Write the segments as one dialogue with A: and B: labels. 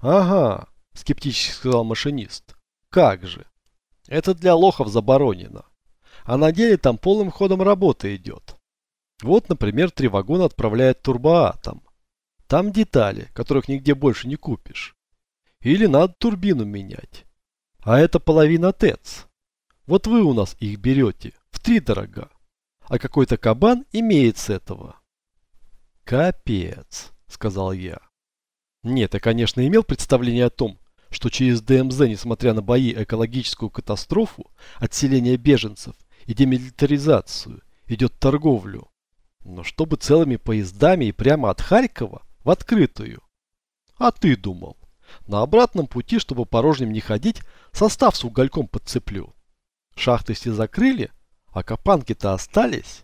A: Ага, скептически сказал машинист. Как же? Это для лохов заборонено. А на деле там полным ходом работа идет. Вот, например, три вагона отправляет турбоатом. Там детали, которых нигде больше не купишь. Или надо турбину менять. А это половина ТЭЦ. Вот вы у нас их берете в три дорога. А какой-то кабан имеет с этого. Капец, сказал я. Нет, я, конечно, имел представление о том, что через ДМЗ, несмотря на бои, экологическую катастрофу, отселение беженцев и демилитаризацию, идет торговлю. Но чтобы целыми поездами и прямо от Харькова в открытую. А ты думал? На обратном пути, чтобы порожним не ходить, состав с угольком подцеплю. Шахты все закрыли, а копанки-то остались.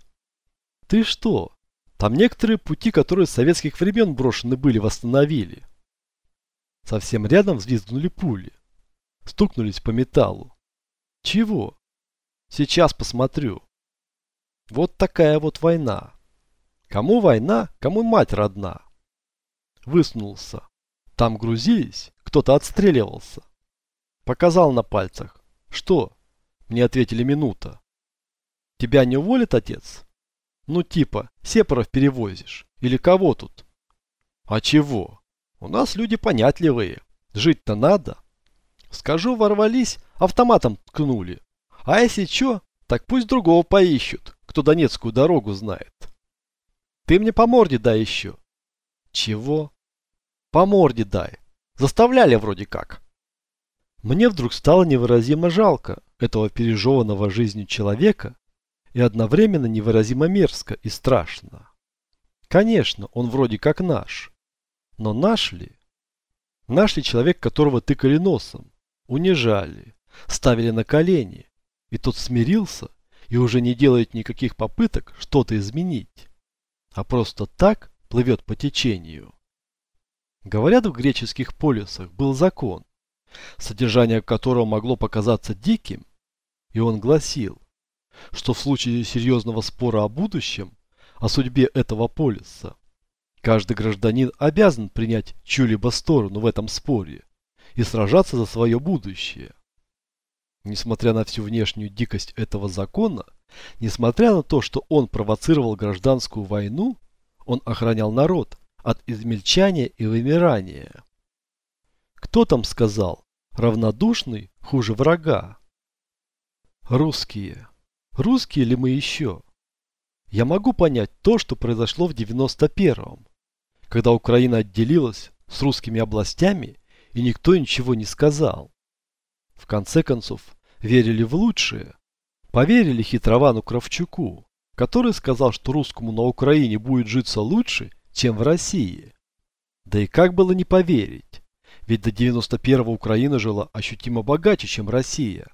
A: Ты что? Там некоторые пути, которые с советских времен брошены были, восстановили. Совсем рядом взвизгнули пули. Стукнулись по металлу. Чего? Сейчас посмотрю. Вот такая вот война. Кому война, кому мать родна. Высунулся. Там грузились, кто-то отстреливался. Показал на пальцах. Что? Мне ответили минута. Тебя не уволит отец? Ну типа, сепаров перевозишь. Или кого тут? А чего? У нас люди понятливые. Жить-то надо. Скажу, ворвались, автоматом ткнули. А если чё, так пусть другого поищут, кто Донецкую дорогу знает. Ты мне по морде дай еще. Чего? По морде дай. Заставляли вроде как. Мне вдруг стало невыразимо жалко этого пережеванного жизнью человека и одновременно невыразимо мерзко и страшно. Конечно, он вроде как наш. Но наш ли? Наш ли человек, которого тыкали носом, унижали, ставили на колени, и тот смирился и уже не делает никаких попыток что-то изменить, а просто так плывет по течению. Говорят, в греческих полисах был закон, содержание которого могло показаться диким, и он гласил, что в случае серьезного спора о будущем, о судьбе этого полиса, каждый гражданин обязан принять чью-либо сторону в этом споре и сражаться за свое будущее. Несмотря на всю внешнюю дикость этого закона, несмотря на то, что он провоцировал гражданскую войну, он охранял народ от измельчания и вымирания. Кто там сказал? Равнодушный хуже врага. Русские. Русские ли мы еще? Я могу понять то, что произошло в 91-м, когда Украина отделилась с русскими областями и никто ничего не сказал. В конце концов, верили в лучшее. Поверили хитровану Кравчуку, который сказал, что русскому на Украине будет житься лучше, чем в России. Да и как было не поверить? Ведь до 91-го Украина жила ощутимо богаче, чем Россия.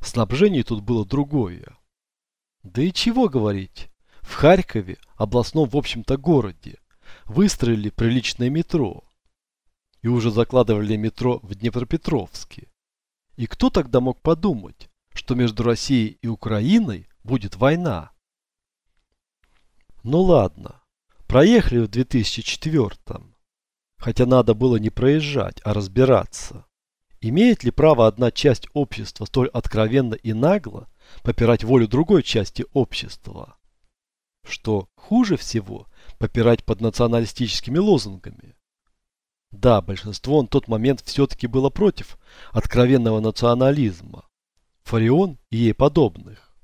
A: Снабжение тут было другое. Да и чего говорить? В Харькове, областном в общем-то городе, выстроили приличное метро. И уже закладывали метро в Днепропетровске. И кто тогда мог подумать, что между Россией и Украиной будет война? Ну ладно, проехали в 2004-м. Хотя надо было не проезжать, а разбираться. Имеет ли право одна часть общества столь откровенно и нагло попирать волю другой части общества. Что хуже всего, попирать под националистическими лозунгами. Да, большинство на тот момент все-таки было против откровенного национализма. Фарион и ей подобных.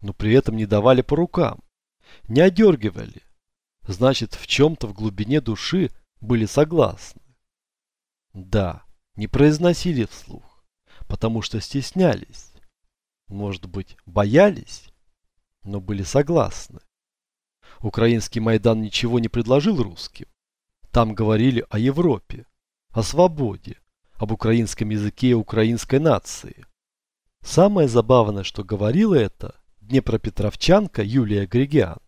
A: Но при этом не давали по рукам. Не одергивали. Значит, в чем-то в глубине души были согласны. Да, не произносили вслух, потому что стеснялись. Может быть, боялись, но были согласны. Украинский Майдан ничего не предложил русским. Там говорили о Европе, о свободе, об украинском языке и украинской нации. Самое забавное, что говорила это днепропетровчанка Юлия Григиан.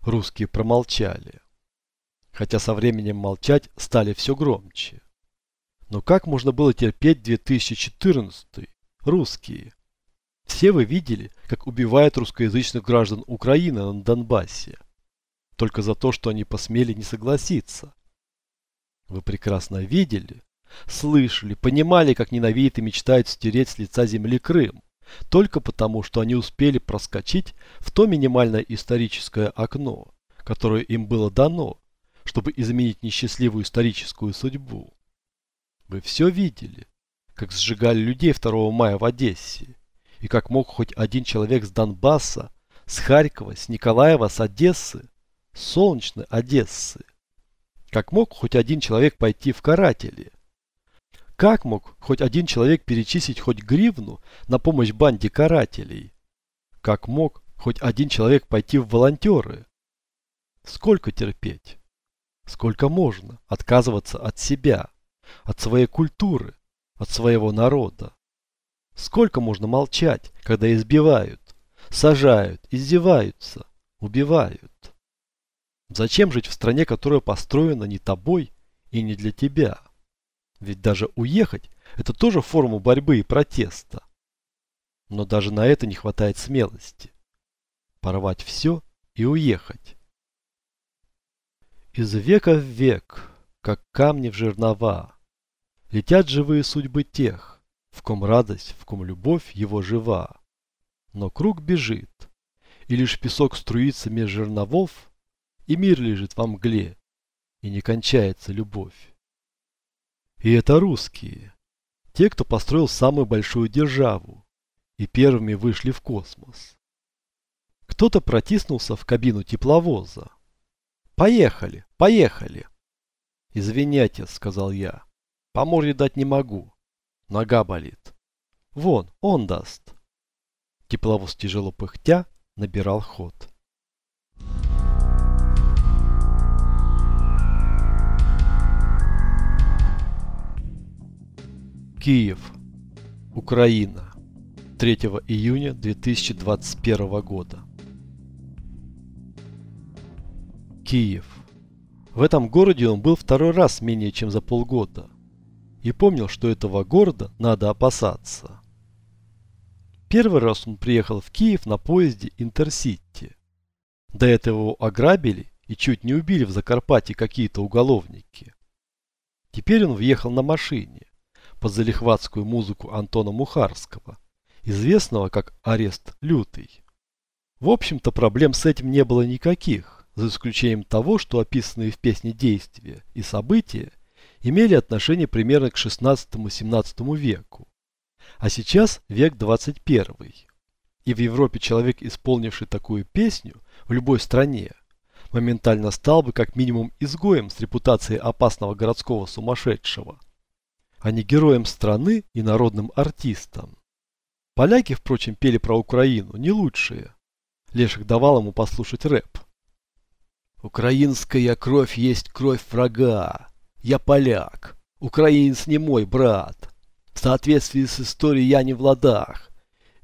A: Русские промолчали. Хотя со временем молчать стали все громче. Но как можно было терпеть 2014 русские? Все вы видели, как убивают русскоязычных граждан Украины на Донбассе. Только за то, что они посмели не согласиться. Вы прекрасно видели, слышали, понимали, как ненавидят и мечтают стереть с лица земли Крым, только потому, что они успели проскочить в то минимальное историческое окно, которое им было дано, чтобы изменить несчастливую историческую судьбу. Вы все видели, как сжигали людей 2 мая в Одессе, и как мог хоть один человек с Донбасса, с Харькова, с Николаева, с Одессы, солнечной Одессы, как мог хоть один человек пойти в каратели? Как мог хоть один человек перечислить хоть гривну на помощь банде карателей? Как мог хоть один человек пойти в волонтеры? Сколько терпеть? Сколько можно отказываться от себя, от своей культуры, от своего народа? Сколько можно молчать, когда избивают, сажают, издеваются, убивают? Зачем жить в стране, которая построена не тобой и не для тебя? Ведь даже уехать – это тоже форма борьбы и протеста. Но даже на это не хватает смелости. Порвать все и уехать. Из века в век, как камни в жернова, Летят живые судьбы тех, В ком радость, в ком любовь его жива. Но круг бежит, и лишь песок струится меж жерновов, и мир лежит во мгле, и не кончается любовь. И это русские, те, кто построил самую большую державу, и первыми вышли в космос. Кто-то протиснулся в кабину тепловоза. «Поехали, поехали!» «Извиняйте», — сказал я, — «по морде дать не могу, нога болит». «Вон, он даст». Тепловоз тяжело пыхтя набирал ход. Киев, Украина, 3 июня 2021 года. Киев. В этом городе он был второй раз менее чем за полгода. И помнил, что этого города надо опасаться. Первый раз он приехал в Киев на поезде Интерсити. До этого его ограбили и чуть не убили в Закарпатье какие-то уголовники. Теперь он въехал на машине под залихватскую музыку Антона Мухарского, известного как «Арест лютый». В общем-то, проблем с этим не было никаких, за исключением того, что описанные в песне действия и события имели отношение примерно к 16-17 веку. А сейчас век 21. И в Европе человек, исполнивший такую песню в любой стране, моментально стал бы как минимум изгоем с репутацией опасного городского сумасшедшего – а не героем страны и народным артистом. Поляки, впрочем, пели про Украину, не лучшие. Леших давал ему послушать рэп. «Украинская кровь есть кровь врага. Я поляк. Украинец не мой брат. В соответствии с историей я не в ладах.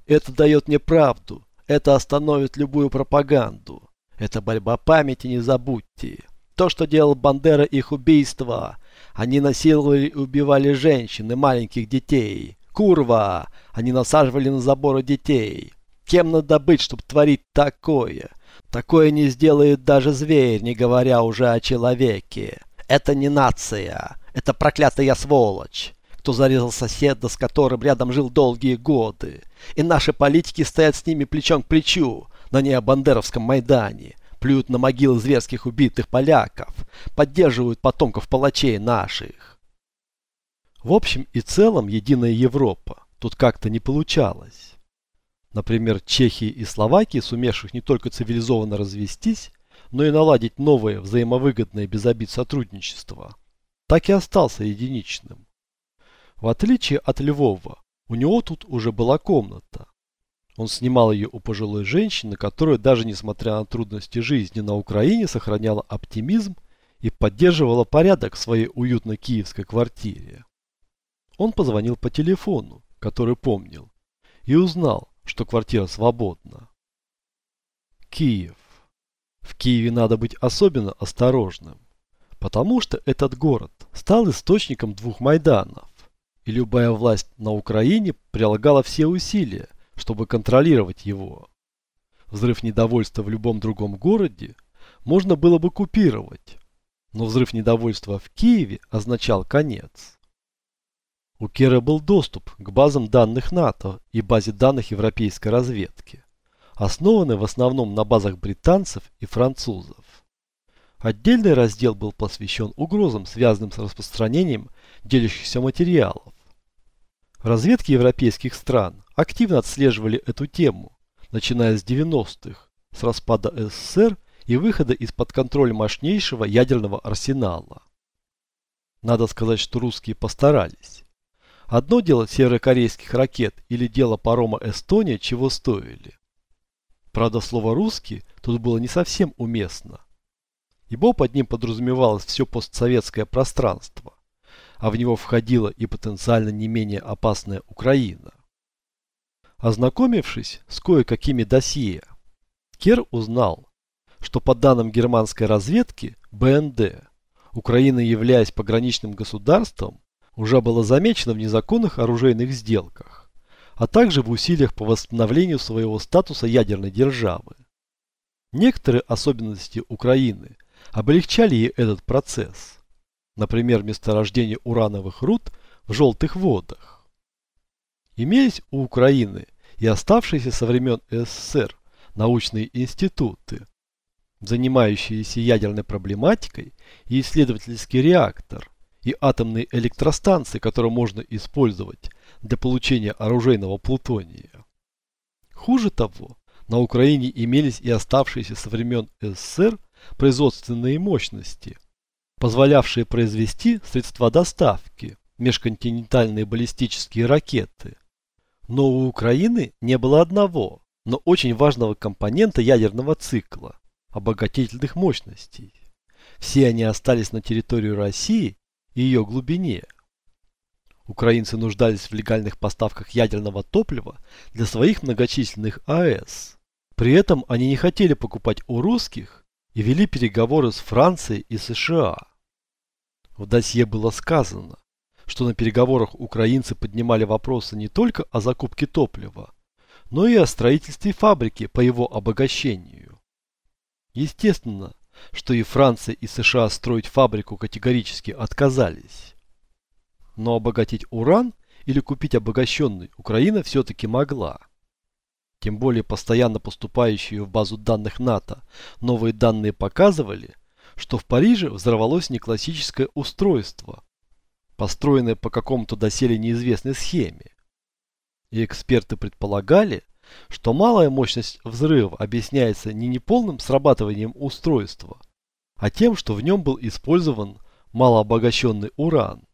A: Это дает мне правду. Это остановит любую пропаганду. Это борьба памяти, не забудьте. То, что делал Бандера, их убийство – они насиловали и убивали женщин и маленьких детей. Курва! Они насаживали на заборы детей. Кем надо быть, чтобы творить такое? Такое не сделает даже зверь, не говоря уже о человеке. Это не нация. Это проклятая сволочь кто зарезал соседа, с которым рядом жил долгие годы. И наши политики стоят с ними плечом к плечу на необандеровском Майдане плюют на могилы зверских убитых поляков, поддерживают потомков палачей наших. В общем и целом, единая Европа тут как-то не получалось. Например, Чехии и Словакии, сумевших не только цивилизованно развестись, но и наладить новое взаимовыгодное без обид сотрудничество, так и остался единичным. В отличие от Львова, у него тут уже была комната, он снимал ее у пожилой женщины, которая даже несмотря на трудности жизни на Украине сохраняла оптимизм и поддерживала порядок в своей уютной киевской квартире. Он позвонил по телефону, который помнил, и узнал, что квартира свободна. Киев. В Киеве надо быть особенно осторожным, потому что этот город стал источником двух Майданов, и любая власть на Украине прилагала все усилия, чтобы контролировать его. Взрыв недовольства в любом другом городе можно было бы купировать, но взрыв недовольства в Киеве означал конец. У Кера был доступ к базам данных НАТО и базе данных европейской разведки, основанной в основном на базах британцев и французов. Отдельный раздел был посвящен угрозам, связанным с распространением делящихся материалов. Разведки европейских стран активно отслеживали эту тему, начиная с 90-х, с распада СССР и выхода из-под контроля мощнейшего ядерного арсенала. Надо сказать, что русские постарались. Одно дело северокорейских ракет или дело парома Эстония чего стоили. Правда, слово «русский» тут было не совсем уместно. Ибо под ним подразумевалось все постсоветское пространство, а в него входила и потенциально не менее опасная Украина. Ознакомившись с кое-какими досье, Кер узнал, что по данным германской разведки БНД, Украина, являясь пограничным государством, уже была замечена в незаконных оружейных сделках, а также в усилиях по восстановлению своего статуса ядерной державы. Некоторые особенности Украины облегчали ей этот процесс, например, месторождение урановых руд в желтых водах. Имелись у Украины и оставшиеся со времен СССР научные институты, занимающиеся ядерной проблематикой, и исследовательский реактор, и атомные электростанции, которые можно использовать для получения оружейного плутония. Хуже того, на Украине имелись и оставшиеся со времен СССР производственные мощности, позволявшие произвести средства доставки, межконтинентальные баллистические ракеты. Но у Украины не было одного, но очень важного компонента ядерного цикла – обогатительных мощностей. Все они остались на территории России и ее глубине. Украинцы нуждались в легальных поставках ядерного топлива для своих многочисленных АЭС. При этом они не хотели покупать у русских и вели переговоры с Францией и США. В досье было сказано, что на переговорах украинцы поднимали вопросы не только о закупке топлива, но и о строительстве фабрики по его обогащению. Естественно, что и Франция, и США строить фабрику категорически отказались. Но обогатить уран или купить обогащенный Украина все-таки могла. Тем более постоянно поступающие в базу данных НАТО новые данные показывали, что в Париже взорвалось неклассическое устройство, построенное по какому-то доселе неизвестной схеме. И эксперты предполагали, что малая мощность взрыва объясняется не неполным срабатыванием устройства, а тем, что в нем был использован малообогащенный уран,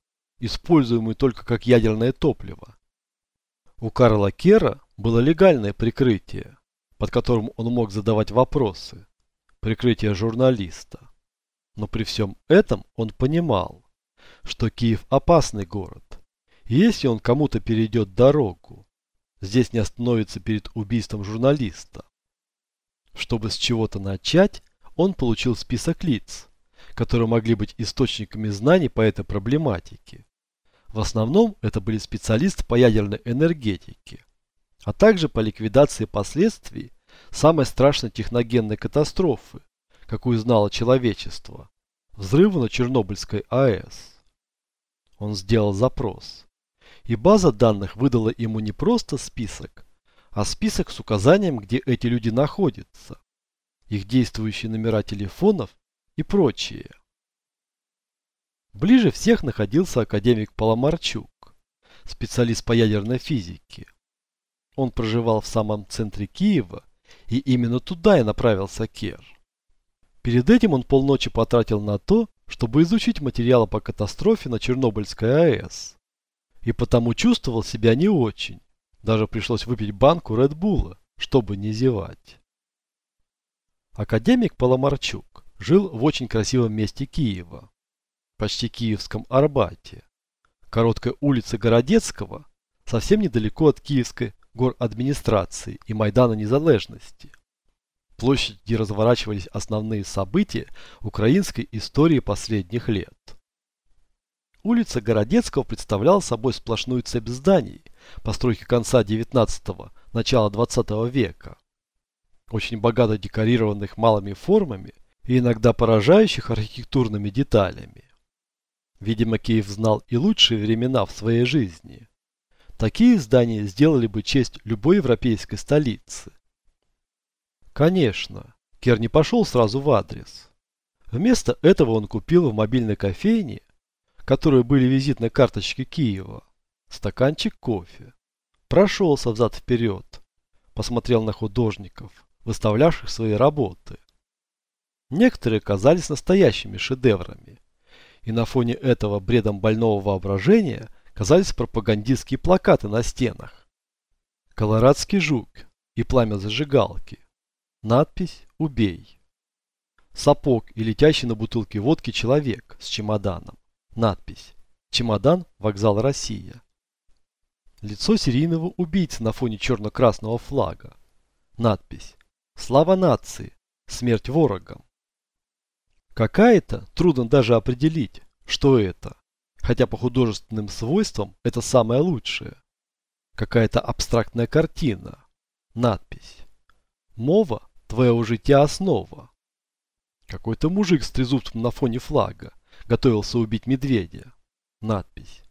A: используемый только как ядерное топливо. У Карла Кера было легальное прикрытие, под которым он мог задавать вопросы, прикрытие журналиста. Но при всем этом он понимал, что Киев опасный город, если он кому-то перейдет дорогу, здесь не остановится перед убийством журналиста. Чтобы с чего-то начать, он получил список лиц, которые могли быть источниками знаний по этой проблематике. В основном это были специалисты по ядерной энергетике, а также по ликвидации последствий самой страшной техногенной катастрофы, какую знало человечество – взрыва на Чернобыльской АЭС. Он сделал запрос и база данных выдала ему не просто список, а список с указанием, где эти люди находятся, их действующие номера телефонов и прочее. Ближе всех находился академик Паломарчук, специалист по ядерной физике. Он проживал в самом центре Киева, и именно туда и направился Кер. Перед этим он полночи потратил на то, чтобы изучить материалы по катастрофе на Чернобыльской АЭС и потому чувствовал себя не очень. Даже пришлось выпить банку Редбула, чтобы не зевать. Академик Поломарчук жил в очень красивом месте Киева, почти киевском Арбате, короткой улице Городецкого, совсем недалеко от киевской администрации и Майдана Незалежности. Площадь, где разворачивались основные события украинской истории последних лет. Улица Городецкого представляла собой сплошную цепь зданий, постройки конца 19-го, начала 20 века. Очень богато декорированных малыми формами и иногда поражающих архитектурными деталями. Видимо, Киев знал и лучшие времена в своей жизни. Такие здания сделали бы честь любой европейской столицы. Конечно, Кер не пошел сразу в адрес. Вместо этого он купил в мобильной кофейне, которой были визитные карточки Киева, стаканчик кофе. Прошелся взад-вперед, посмотрел на художников, выставлявших свои работы. Некоторые казались настоящими шедеврами, и на фоне этого бредом больного воображения казались пропагандистские плакаты на стенах. Колорадский жук и пламя зажигалки. Надпись «Убей». Сапог и летящий на бутылке водки человек с чемоданом. Надпись «Чемодан. Вокзал Россия». Лицо серийного убийцы на фоне черно-красного флага. Надпись «Слава нации! Смерть ворогам!» Какая-то, трудно даже определить, что это, хотя по художественным свойствам это самое лучшее. Какая-то абстрактная картина. Надпись. Мова – твоего жития основа. Какой-то мужик с трезубцем на фоне флага готовился убить медведя. Надпись.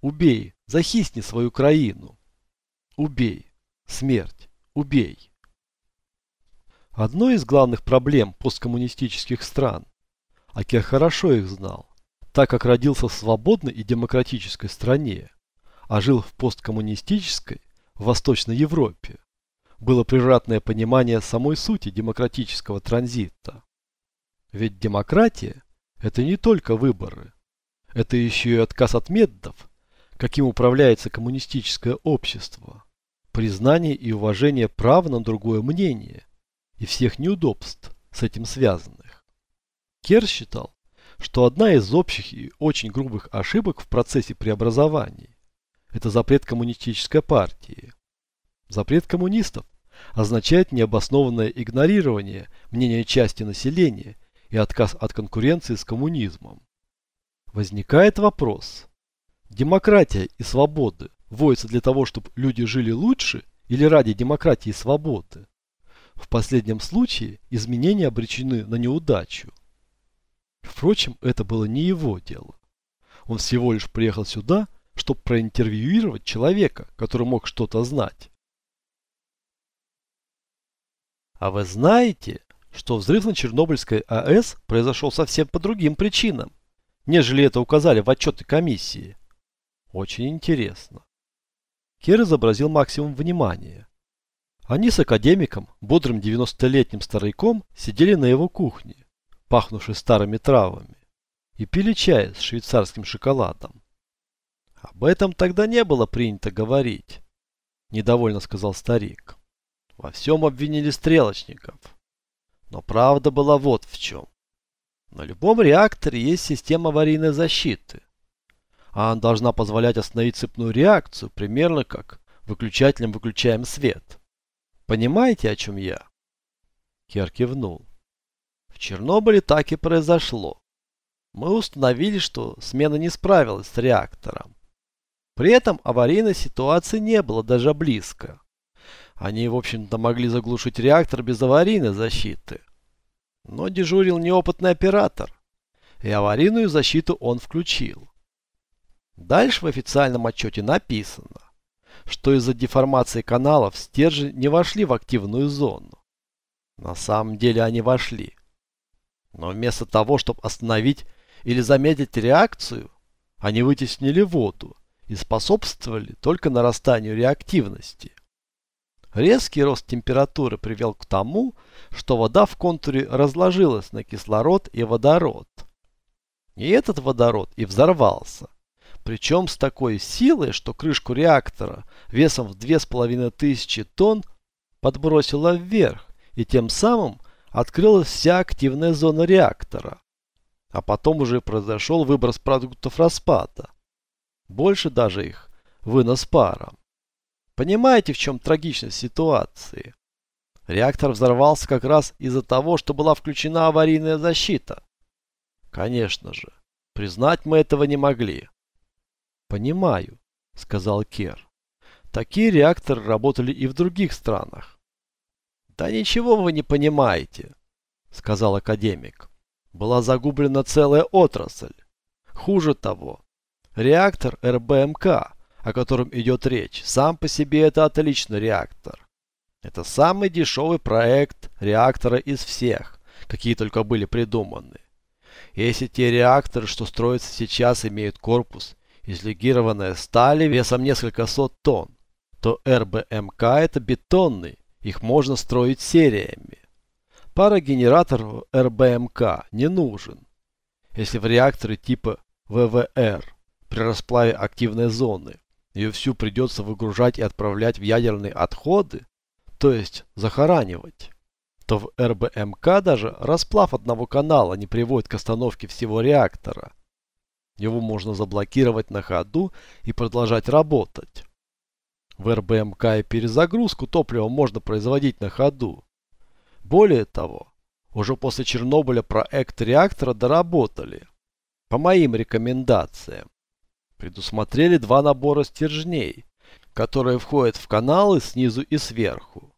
A: Убей, захисни свою краину. Убей. Смерть. Убей. Одной из главных проблем посткоммунистических стран Акер хорошо их знал, так как родился в свободной и демократической стране, а жил в посткоммунистической, в Восточной Европе. Было превратное понимание самой сути демократического транзита. Ведь демократия – это не только выборы, это еще и отказ от методов, каким управляется коммунистическое общество, признание и уважение права на другое мнение и всех неудобств с этим связанных. Кер считал, что одна из общих и очень грубых ошибок в процессе преобразований – это запрет коммунистической партии. Запрет коммунистов означает необоснованное игнорирование мнения части населения и отказ от конкуренции с коммунизмом. Возникает вопрос, демократия и свободы вводятся для того, чтобы люди жили лучше или ради демократии и свободы? В последнем случае изменения обречены на неудачу. Впрочем, это было не его дело. Он всего лишь приехал сюда, чтобы проинтервьюировать человека, который мог что-то знать. А вы знаете, что взрыв на Чернобыльской АЭС произошел совсем по другим причинам, нежели это указали в отчеты комиссии? Очень интересно. Кер изобразил максимум внимания. Они с академиком, бодрым 90-летним стариком, сидели на его кухне пахнувший старыми травами, и пили чай с швейцарским шоколадом. Об этом тогда не было принято говорить, недовольно сказал старик. Во всем обвинили стрелочников. Но правда была вот в чем. На любом реакторе есть система аварийной защиты. А она должна позволять остановить цепную реакцию, примерно как выключателем выключаем свет. Понимаете, о чем я? Кер кивнул. В Чернобыле так и произошло. Мы установили, что смена не справилась с реактором. При этом аварийной ситуации не было даже близко. Они, в общем-то, могли заглушить реактор без аварийной защиты. Но дежурил неопытный оператор, и аварийную защиту он включил. Дальше в официальном отчете написано, что из-за деформации каналов стержни не вошли в активную зону. На самом деле они вошли. Но вместо того, чтобы остановить или замедлить реакцию, они вытеснили воду и способствовали только нарастанию реактивности. Резкий рост температуры привел к тому, что вода в контуре разложилась на кислород и водород. И этот водород и взорвался. Причем с такой силой, что крышку реактора весом в 2500 тонн подбросило вверх и тем самым открылась вся активная зона реактора. А потом уже произошел выброс продуктов распада. Больше даже их вынос паром. Понимаете, в чем трагичность ситуации? Реактор взорвался как раз из-за того, что была включена аварийная защита. Конечно же, признать мы этого не могли. Понимаю, сказал Кер. Такие реакторы работали и в других странах. «Да ничего вы не понимаете», — сказал академик. «Была загублена целая отрасль. Хуже того, реактор РБМК, о котором идет речь, сам по себе это отличный реактор. Это самый дешевый проект реактора из всех, какие только были придуманы. Если те реакторы, что строятся сейчас, имеют корпус из легированной стали весом несколько сот тонн, то РБМК это бетонный, их можно строить сериями. Парогенератор РБМК не нужен. Если в реакторы типа ВВР при расплаве активной зоны ее всю придется выгружать и отправлять в ядерные отходы, то есть захоранивать, то в РБМК даже расплав одного канала не приводит к остановке всего реактора. Его можно заблокировать на ходу и продолжать работать. В РБМК и перезагрузку топлива можно производить на ходу. Более того, уже после Чернобыля проект реактора доработали. По моим рекомендациям. Предусмотрели два набора стержней, которые входят в каналы снизу и сверху.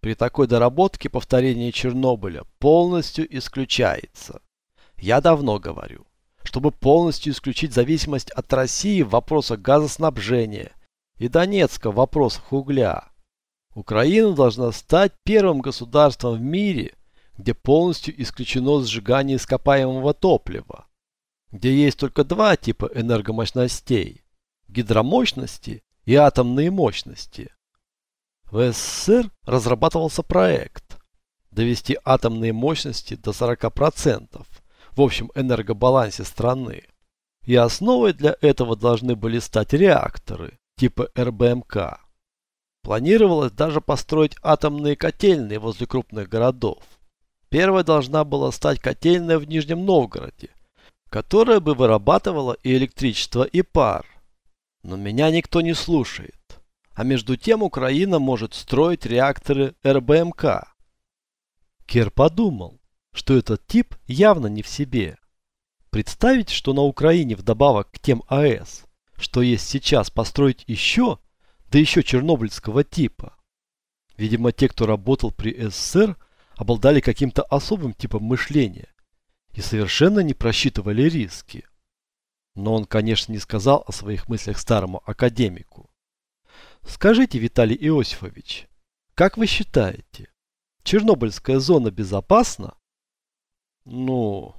A: При такой доработке повторение Чернобыля полностью исключается. Я давно говорю, чтобы полностью исключить зависимость от России в вопросах газоснабжения и Донецка в вопросах угля. Украина должна стать первым государством в мире, где полностью исключено сжигание ископаемого топлива, где есть только два типа энергомощностей – гидромощности и атомные мощности. В СССР разрабатывался проект довести атомные мощности до 40% в общем энергобалансе страны. И основой для этого должны были стать реакторы типа РБМК. Планировалось даже построить атомные котельные возле крупных городов. Первой должна была стать котельная в Нижнем Новгороде, которая бы вырабатывала и электричество, и пар. Но меня никто не слушает. А между тем Украина может строить реакторы РБМК. Кер подумал, что этот тип явно не в себе. Представить, что на Украине вдобавок к тем АЭС, что есть сейчас, построить еще, да еще чернобыльского типа. Видимо, те, кто работал при СССР, обладали каким-то особым типом мышления и совершенно не просчитывали риски. Но он, конечно, не сказал о своих мыслях старому академику. Скажите, Виталий Иосифович, как вы считаете, Чернобыльская зона безопасна? Ну,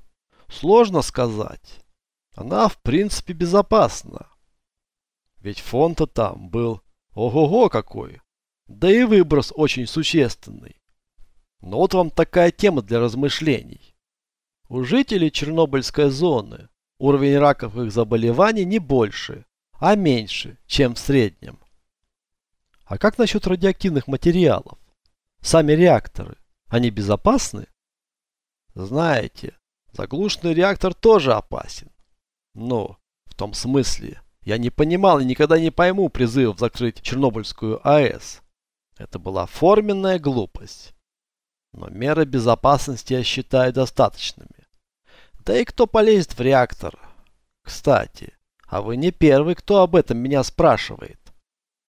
A: сложно сказать. Она, в принципе, безопасна. Ведь фон-то там был ого-го какой. Да и выброс очень существенный. Но вот вам такая тема для размышлений. У жителей Чернобыльской зоны уровень раковых заболеваний не больше, а меньше, чем в среднем. А как насчет радиоактивных материалов? Сами реакторы, они безопасны? Знаете, заглушенный реактор тоже опасен. Но, в том смысле, я не понимал и никогда не пойму призывов закрыть Чернобыльскую АЭС. Это была форменная глупость. Но меры безопасности я считаю достаточными. Да и кто полезет в реактор? Кстати, а вы не первый, кто об этом меня спрашивает.